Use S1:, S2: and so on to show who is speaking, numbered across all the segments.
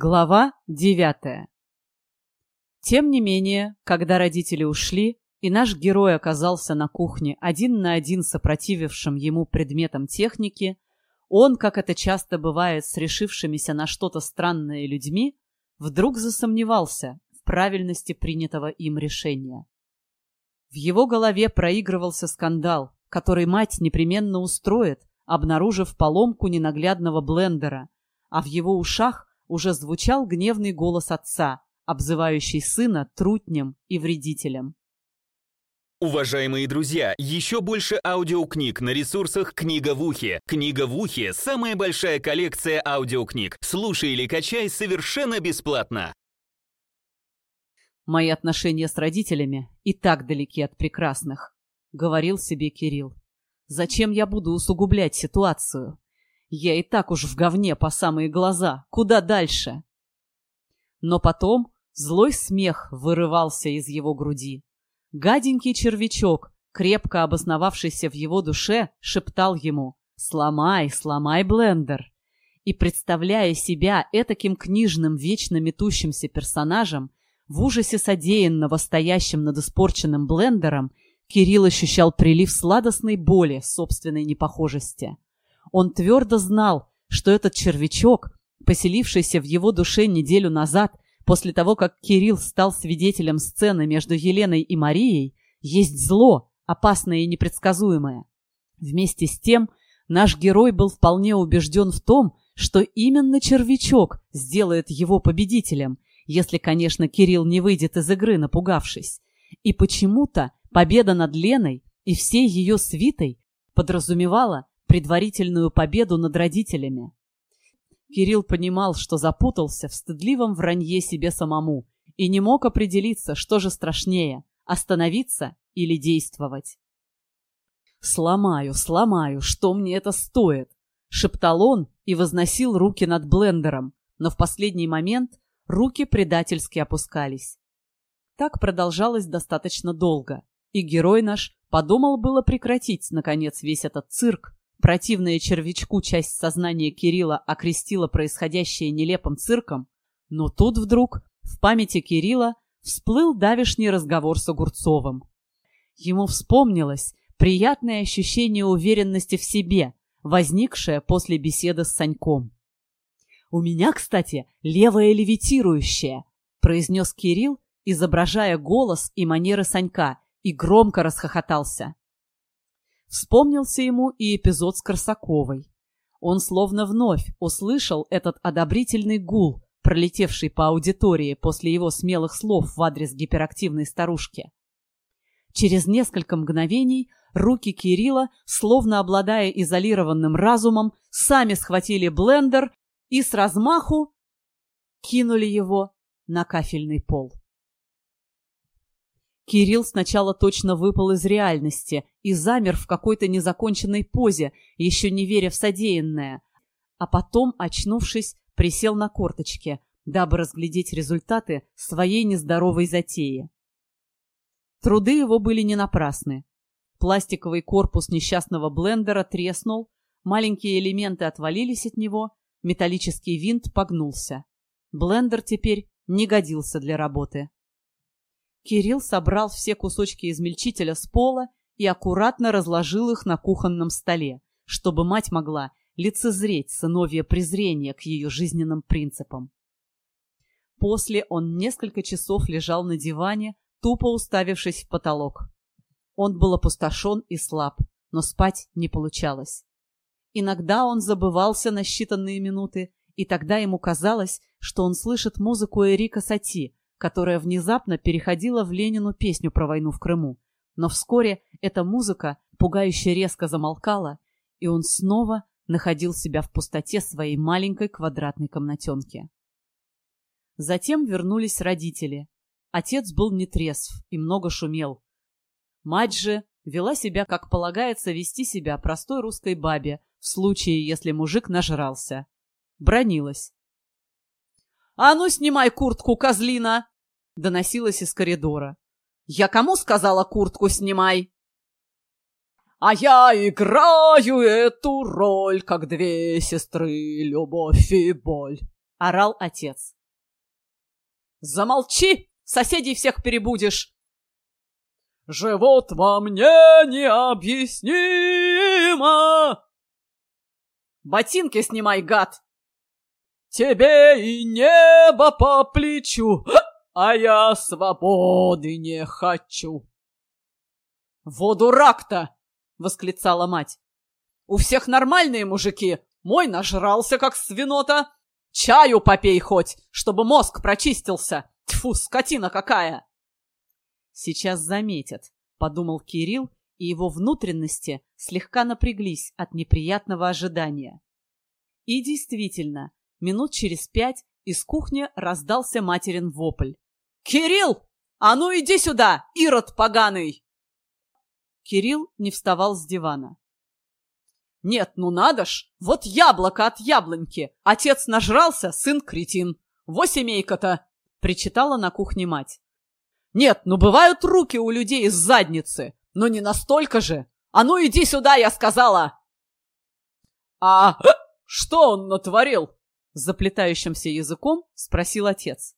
S1: Глава девятая Тем не менее, когда родители ушли, и наш герой оказался на кухне один на один с опротивившим ему предметом техники, он, как это часто бывает с решившимися на что-то странное людьми, вдруг засомневался в правильности принятого им решения. В его голове проигрывался скандал, который мать непременно устроит, обнаружив поломку ненаглядного блендера, а в его ушах уже звучал гневный голос отца, обзывающий сына трутнем и вредителем.
S2: Уважаемые друзья, еще больше аудиокниг на ресурсах «Книга в ухе». «Книга в ухе» — самая большая коллекция аудиокниг. Слушай или качай совершенно бесплатно.
S1: «Мои отношения с родителями и так далеки от прекрасных», — говорил себе Кирилл. «Зачем я буду усугублять ситуацию? Я и так уж в говне по самые глаза. Куда дальше? Но потом злой смех вырывался из его груди. Гаденький червячок, крепко обосновавшийся в его душе, шептал ему «Сломай, сломай блендер». И, представляя себя этаким книжным, вечно метущимся персонажем, в ужасе содеянного стоящим над испорченным блендером, Кирилл ощущал прилив сладостной боли собственной непохожести. Он твердо знал, что этот червячок, поселившийся в его душе неделю назад, после того, как Кирилл стал свидетелем сцены между Еленой и Марией, есть зло, опасное и непредсказуемое. Вместе с тем, наш герой был вполне убежден в том, что именно червячок сделает его победителем, если, конечно, Кирилл не выйдет из игры, напугавшись. И почему-то победа над Леной и всей ее свитой подразумевала предварительную победу над родителями. Кирилл понимал, что запутался в стыдливом вранье себе самому и не мог определиться, что же страшнее – остановиться или действовать. «Сломаю, сломаю, что мне это стоит?» – шептал он и возносил руки над блендером, но в последний момент руки предательски опускались. Так продолжалось достаточно долго, и герой наш подумал было прекратить, наконец, весь этот цирк, Противная червячку часть сознания Кирилла окрестила происходящее нелепым цирком, но тут вдруг в памяти Кирилла всплыл давишний разговор с Огурцовым. Ему вспомнилось приятное ощущение уверенности в себе, возникшее после беседы с Саньком. «У меня, кстати, левая левитирующая», — произнес Кирилл, изображая голос и манеры Санька, и громко расхохотался. Вспомнился ему и эпизод с Корсаковой. Он словно вновь услышал этот одобрительный гул, пролетевший по аудитории после его смелых слов в адрес гиперактивной старушки. Через несколько мгновений руки Кирилла, словно обладая изолированным разумом, сами схватили блендер и с размаху кинули его на кафельный пол. Кирилл сначала точно выпал из реальности и замер в какой-то незаконченной позе, еще не веря в содеянное. А потом, очнувшись, присел на корточки, дабы разглядеть результаты своей нездоровой затеи. Труды его были не напрасны. Пластиковый корпус несчастного блендера треснул, маленькие элементы отвалились от него, металлический винт погнулся. Блендер теперь не годился для работы. Кирилл собрал все кусочки измельчителя с пола и аккуратно разложил их на кухонном столе, чтобы мать могла лицезреть сыновье презрение к ее жизненным принципам. После он несколько часов лежал на диване, тупо уставившись в потолок. Он был опустошен и слаб, но спать не получалось. Иногда он забывался на считанные минуты, и тогда ему казалось, что он слышит музыку Эрика Сати, которая внезапно переходила в Ленину песню про войну в Крыму. Но вскоре эта музыка пугающе резко замолкала, и он снова находил себя в пустоте своей маленькой квадратной комнатенки. Затем вернулись родители. Отец был нетрезв и много шумел. Мать же вела себя, как полагается вести себя простой русской бабе, в случае, если мужик нажрался. Бронилась. «А ну, снимай куртку, козлина!» — доносилось из коридора. «Я кому сказала куртку снимай?» «А я играю эту роль, как две сестры, любовь и боль». — орал отец. «Замолчи! Соседей всех перебудешь!» «Живот во мне необъяснимо!» «Ботинки снимай, гад!» «Тебе и небо по плечу, а я свободы не хочу!» «Во дурак-то!» — восклицала мать. «У всех нормальные мужики, мой нажрался, как свинота. Чаю попей хоть, чтобы мозг прочистился. Тьфу, скотина какая!» «Сейчас заметят», — подумал Кирилл, и его внутренности слегка напряглись от неприятного ожидания. И действительно, минут через пять из кухни раздался материн вопль. «Кирилл! А ну иди сюда, ирод поганый!» Кирилл не вставал с дивана. «Нет, ну надо ж! Вот яблоко от яблоньки! Отец нажрался, сын кретин! Во семейка-то!» — причитала на кухне мать. «Нет, ну бывают руки у людей из задницы, но не настолько же! А ну иди сюда, я сказала!» «А что он натворил?» — заплетающимся языком спросил отец.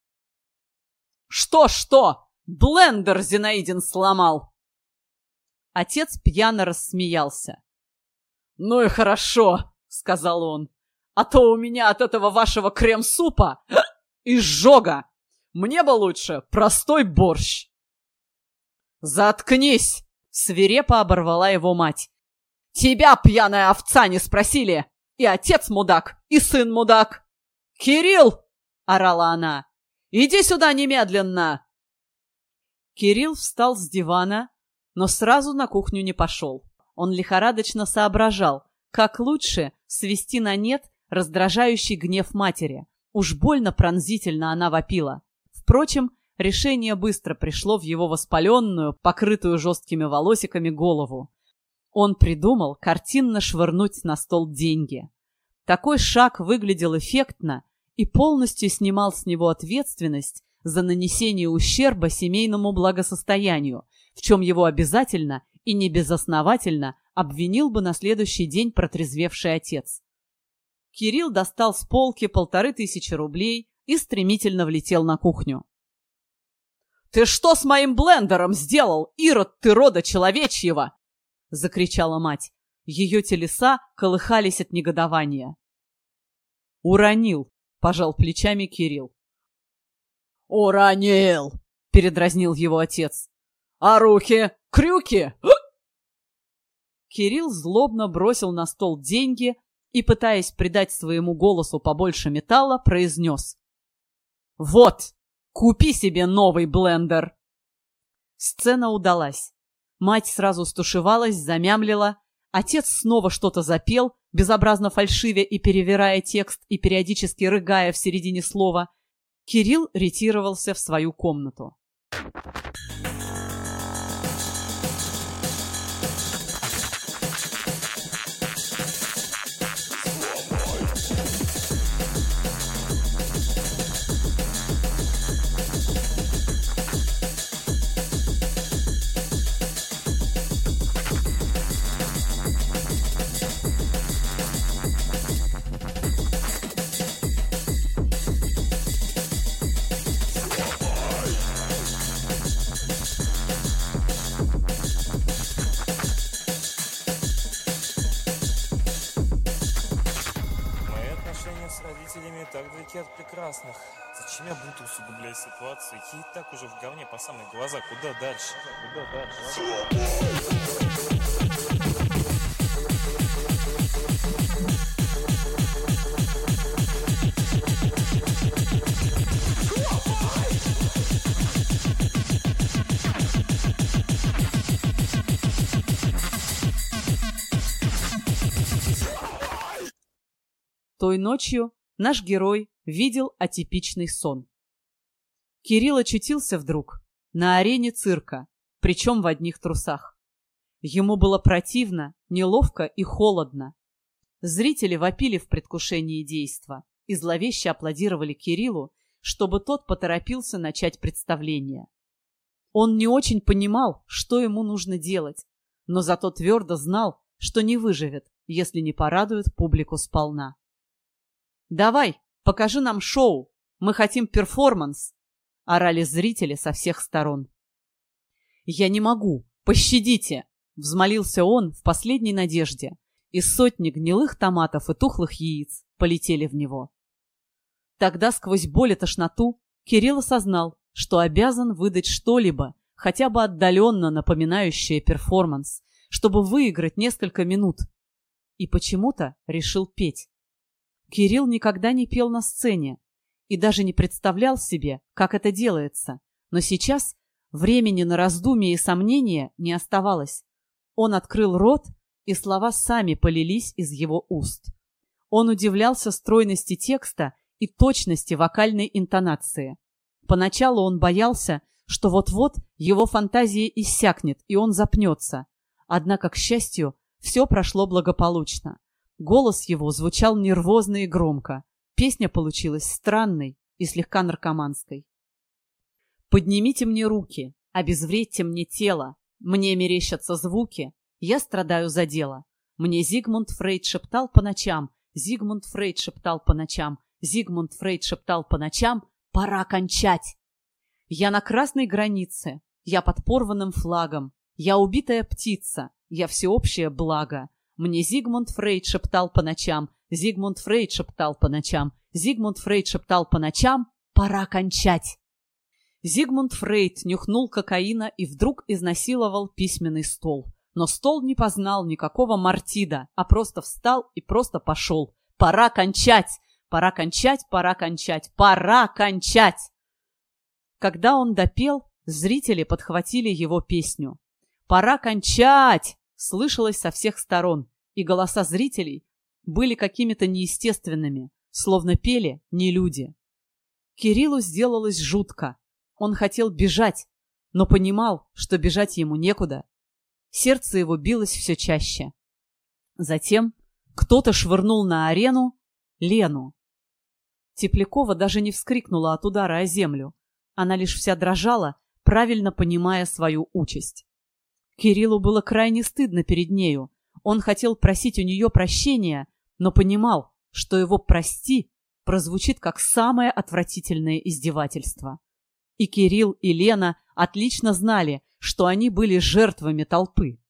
S1: «Что-что? Блендер Зинаидин сломал!» Отец пьяно рассмеялся. «Ну и хорошо», — сказал он. «А то у меня от этого вашего крем-супа изжога. Мне бы лучше простой борщ». «Заткнись!» — свирепо оборвала его мать. «Тебя, пьяная овца, не спросили! И отец мудак, и сын мудак!» «Кирилл!» — орала она. «Иди сюда немедленно!» Кирилл встал с дивана, но сразу на кухню не пошел. Он лихорадочно соображал, как лучше свести на нет раздражающий гнев матери. Уж больно пронзительно она вопила. Впрочем, решение быстро пришло в его воспаленную, покрытую жесткими волосиками голову. Он придумал картинно швырнуть на стол деньги. Такой шаг выглядел эффектно и полностью снимал с него ответственность за нанесение ущерба семейному благосостоянию, в чем его обязательно и небезосновательно обвинил бы на следующий день протрезвевший отец. Кирилл достал с полки полторы тысячи рублей и стремительно влетел на кухню. «Ты что с моим блендером сделал, ирод ты рода человечьего?» — закричала мать. Ее телеса колыхались от негодования. «Уронил», — пожал плечами Кирилл. «Уронил!» — передразнил его отец. «А руки? Крюки?» Кирилл злобно бросил на стол деньги и, пытаясь придать своему голосу побольше металла, произнес. «Вот, купи себе новый блендер!» Сцена удалась. Мать сразу стушевалась, замямлила. Отец снова что-то запел, безобразно фальшивя и перевирая текст и периодически рыгая в середине слова. Кирилл ретировался в свою комнату.
S3: От прекрасных. Зачем я буду усугублять ситуацию? Я и так уже в говне по самые глаза. Куда дальше? Куда
S1: дальше? Той ночью наш герой видел атипичный сон. Кирилл очутился вдруг на арене цирка, причем в одних трусах. Ему было противно, неловко и холодно. Зрители вопили в предвкушении действа и зловеще аплодировали Кириллу, чтобы тот поторопился начать представление. Он не очень понимал, что ему нужно делать, но зато твердо знал, что не выживет, если не порадует публику сполна. «Давай, Покажи нам шоу! Мы хотим перформанс!» — орали зрители со всех сторон. «Я не могу! Пощадите!» — взмолился он в последней надежде, и сотни гнилых томатов и тухлых яиц полетели в него. Тогда сквозь боль и тошноту Кирилл осознал, что обязан выдать что-либо, хотя бы отдаленно напоминающее перформанс, чтобы выиграть несколько минут. И почему-то решил петь. Кирилл никогда не пел на сцене и даже не представлял себе, как это делается, но сейчас времени на раздумье и сомнения не оставалось. Он открыл рот, и слова сами полились из его уст. Он удивлялся стройности текста и точности вокальной интонации. Поначалу он боялся, что вот-вот его фантазия иссякнет, и он запнется. Однако, к счастью, все прошло благополучно. Голос его звучал нервозно и громко. Песня получилась странной и слегка наркоманской. «Поднимите мне руки, обезвредьте мне тело, мне мерещатся звуки, я страдаю за дело. Мне Зигмунд Фрейд шептал по ночам, Зигмунд Фрейд шептал по ночам, Зигмунд Фрейд шептал по ночам, пора кончать. Я на красной границе, я под порванным флагом, я убитая птица, я всеобщее благо. Мне Зигмунд Фрейд шептал по ночам, Зигмунд Фрейд шептал по ночам, Зигмунд Фрейд шептал по ночам, пора кончать. Зигмунд Фрейд нюхнул кокаина и вдруг изнасиловал письменный стол. Но стол не познал никакого мартида, а просто встал и просто пошел. Пора кончать! Пора кончать, пора кончать, пора кончать! Когда он допел, зрители подхватили его песню. «Пора кончать!» слышалось со всех сторон, и голоса зрителей были какими-то неестественными, словно пели не люди. Кириллу сделалось жутко. Он хотел бежать, но понимал, что бежать ему некуда. Сердце его билось все чаще. Затем кто-то швырнул на арену Лену. Теплякова даже не вскрикнула от удара о землю. Она лишь вся дрожала, правильно понимая свою участь. Кириллу было крайне стыдно перед нею. Он хотел просить у нее прощения, но понимал, что его «прости» прозвучит как самое отвратительное издевательство. И Кирилл, и Лена отлично знали, что они были жертвами толпы.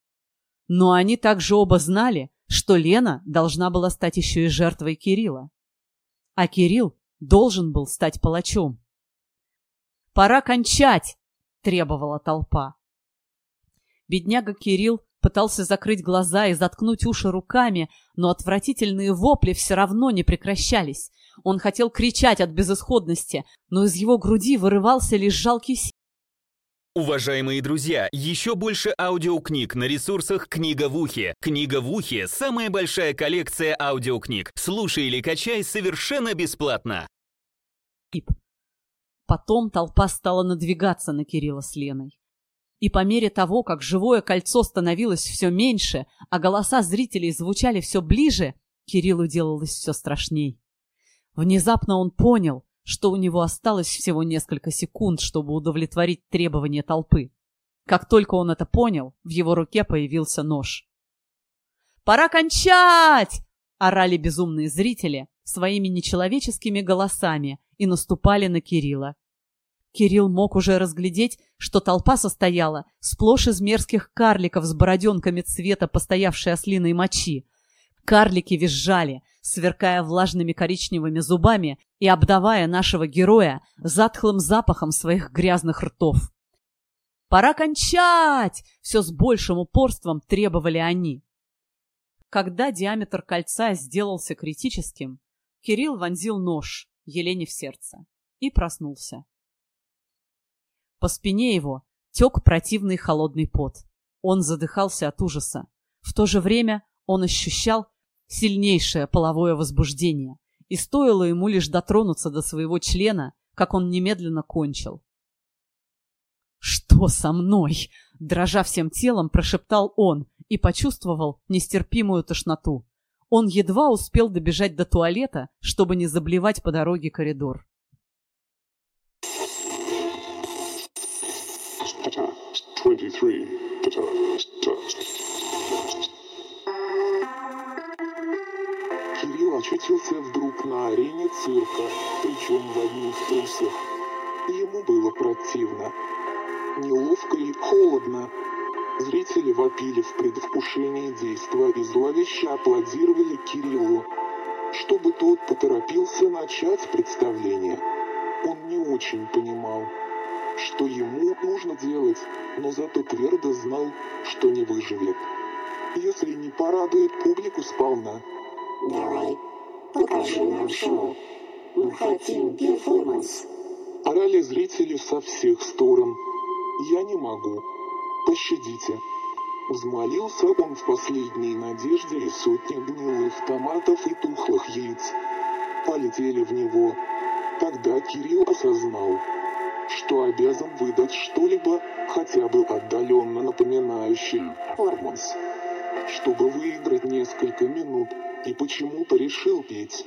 S1: Но они также оба знали, что Лена должна была стать еще и жертвой Кирилла. А Кирилл должен был стать палачом. «Пора кончать!» — требовала толпа. Бедняга Кирилл пытался закрыть глаза и заткнуть уши руками, но отвратительные вопли все равно не прекращались. Он хотел кричать от безысходности, но из его груди вырывался лишь жалкий
S2: Уважаемые друзья, еще больше аудиокниг на ресурсах «Книга в ухе». «Книга в ухе» — самая большая коллекция аудиокниг. Слушай или качай совершенно бесплатно.
S1: Потом толпа стала надвигаться на Кирилла с Леной. И по мере того, как живое кольцо становилось все меньше, а голоса зрителей звучали все ближе, Кириллу делалось все страшней. Внезапно он понял — что у него осталось всего несколько секунд, чтобы удовлетворить требования толпы. Как только он это понял, в его руке появился нож. «Пора кончать!» — орали безумные зрители своими нечеловеческими голосами и наступали на Кирилла. Кирилл мог уже разглядеть, что толпа состояла сплошь из мерзких карликов с бороденками цвета постоявшей ослиной мочи. Карлики визжали, сверкая влажными коричневыми зубами и обдавая нашего героя затхлым запахом своих грязных ртов. «Пора кончать!» — все с большим упорством требовали они. Когда диаметр кольца сделался критическим, Кирилл вонзил нож Елене в сердце и проснулся. По спине его тек противный холодный пот. Он задыхался от ужаса. В то же время он ощущал, сильнейшее половое возбуждение, и стоило ему лишь дотронуться до своего члена, как он немедленно кончил. «Что со мной?» — дрожа всем телом, прошептал он и почувствовал нестерпимую тошноту. Он едва успел добежать до туалета, чтобы не заблевать по дороге коридор. Twenty-three.
S4: очутился вдруг на арене цирка, причем в одних трусах. Ему было противно. Неловко и холодно. Зрители вопили в предвкушении действа и зловеще аплодировали Кириллу, чтобы тот поторопился начать представление. Он не очень понимал, что ему нужно делать, но зато твердо знал, что не выживет. Если не порадует публику сполна.
S5: Давай, покажи нам шоу. Мы хотим перформанс.
S4: Орали зрители со всех сторон. Я не могу. Пощадите. Взмолился он в последней надежде, и сотни гнилых томатов и тухлых яиц полетели в него. Тогда Кирилл осознал, что обязан выдать что-либо, хотя бы отдаленно напоминающее перформанс, чтобы выиграть несколько минут, и почему-то решил петь.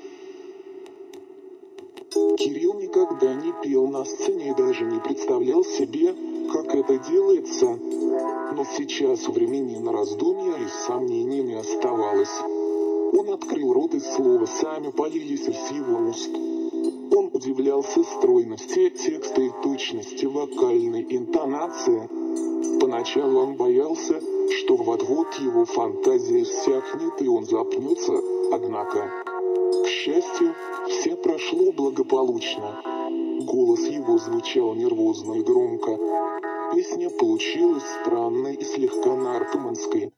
S4: Кирилл никогда не пел на сцене и даже не представлял себе, как это делается, но сейчас времени на раздумья и сомнений не оставалось. Он открыл рот, и слова сами полились из его уст. Удивлялся стройности текста и точности вокальной интонации. Поначалу он боялся, что вот-вот его фантазия иссякнет и он запнется, однако, к счастью, все прошло благополучно. Голос его звучал нервозно и громко. Песня получилась странной и слегка наркоманской.